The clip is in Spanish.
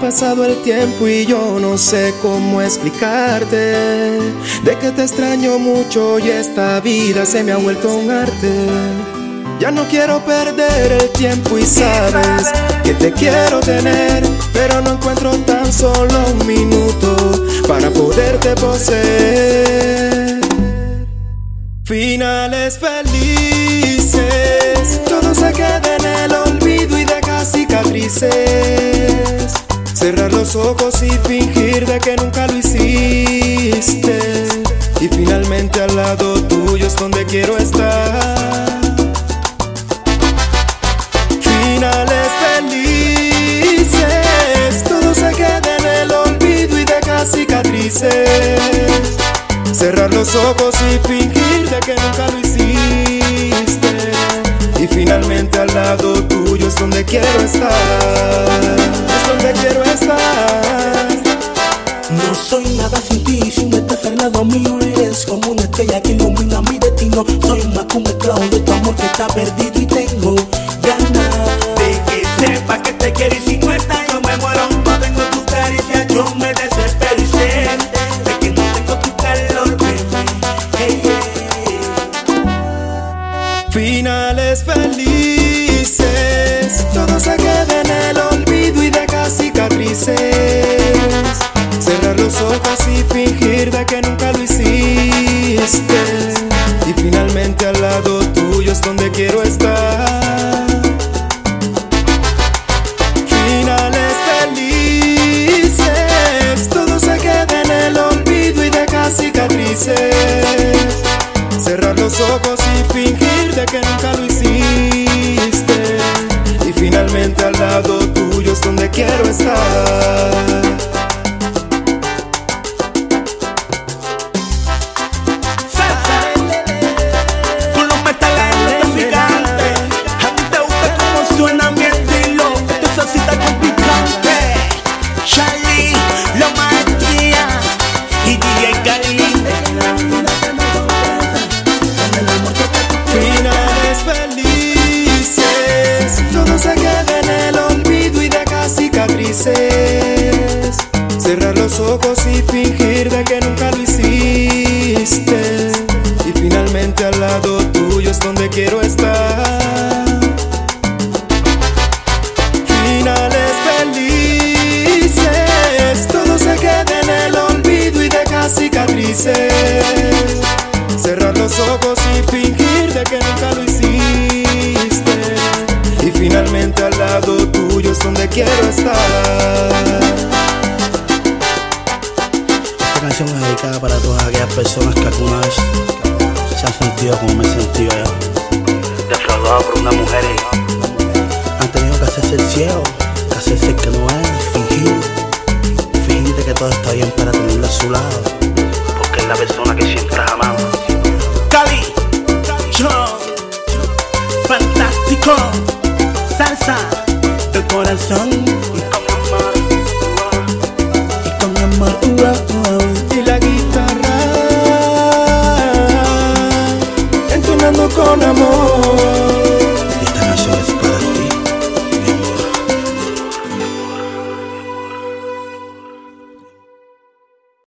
pasado el tiempo y yo no sé cómo explicarte de que te extraño mucho y esta vida se me ha vuelto un arte. Ya no quiero perder el tiempo y sabes que te quiero tener, pero no encuentro tan solo un minuto para poderte poseer. Finales felices, todo se queda en el olvido y deja cicatrices. Cerrar los ojos y fingir de que nunca lo hiciste. Y finalmente al lado tuyo es donde quiero estar. Finales felices, todo se queda en el olvido y deja cicatrices. Cerrar los ojos y fingir de que nunca lo hiciste. Y finalmente al lado tuyo es donde quiero estar. Donde quiero estar. No soy nada sin ti, sin estás al mío Eres como una estrella que ilumina mi destino Soy más que un esclavo de tu amor que está perdido y tengo ganas De que sepa que te quiero y si no estás yo me muero No tengo tu caricia, yo me desespero y sé De que no tengo tu calor, bebé hey. Finales felices, todo se queda Y finalmente al lado tuyo es donde quiero estar. Finales felices, todo se queda en el olvido y deja cicatrices. Cerrar los ojos y fingir de que nunca lo hiciste. Cerrar los ojos y fingir de que nunca lo hiciste. Y finalmente al lado tuyo es donde quiero estar. Esta canción es dedicada para todas aquellas personas que alguna vez se han sentido como me he sentido yo. Defraudado por una mujer y han tenido que hacerse el ciego, que hacerse el que no es, fingir, fingir de que todo está bien para tenerla a su lado, la persona que siempre has amado. Cali, yo, fantástico, salsa, del corazón